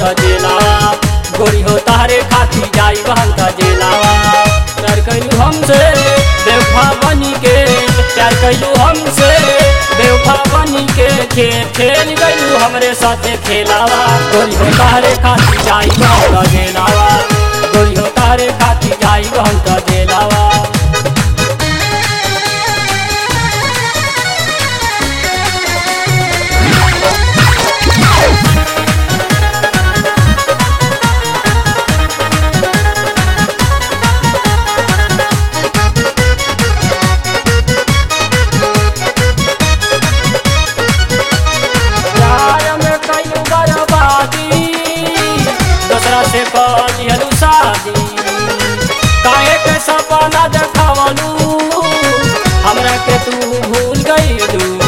त जेलावा गोरी हो तारे खाती जाई हम त जेलावा प्यार कैलू हमसे, बेवफा बनी के। प्यार कैलू हमसे, बेवफा बनी के। खेल खेल गईलू हमरे साथे खेलावा गोरी हो तारे खाती जाई हम त जेलावा गोरी हो तारे खाती जाई हम त जेलावा हमरा के तू भूल गईलू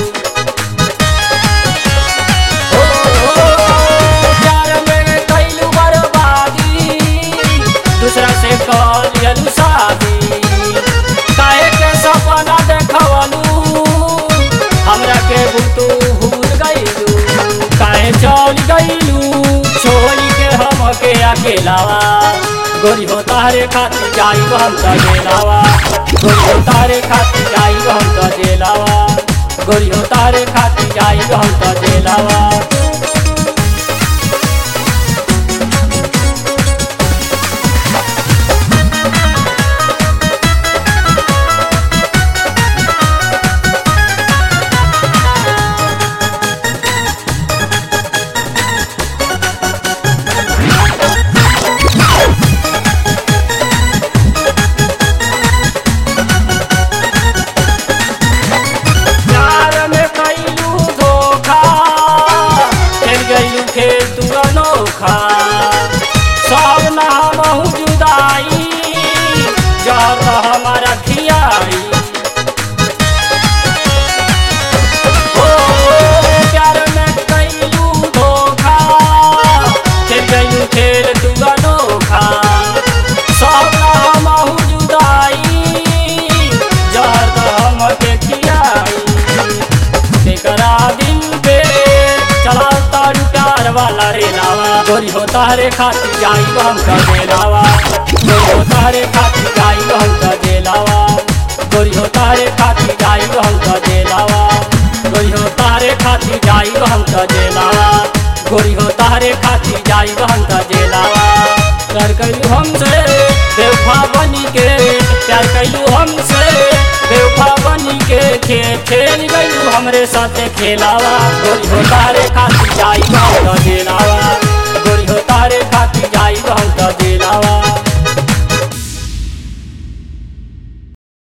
हो तारे खाती जाई हम तो जेलावा गोरी हो तारे खाती जाई हम तो जेलावा गोरी हो तारे खाती जाई हम तो जेलावा खेल तू अनोखा सब नाम जुदाई वाला रे लावा गोरी हो तारे खाती जाई हम का देलावा। गोरी हो तारे खाती जाई हम का देलावा। गोरी हो तारे खाती जाई हम का देलावा। गोरी हो तारे खाती जाई हम का देलावा। गोरी हो तारे खाती जाई हम का देलावा। प्यार कैलू हमसे बेवफा बनी के प्यार कैलू हमसे बेवफा बनी के खेल गईलू हमरे साथे खेलावा। गोरी हो तारे खाती जाई हम त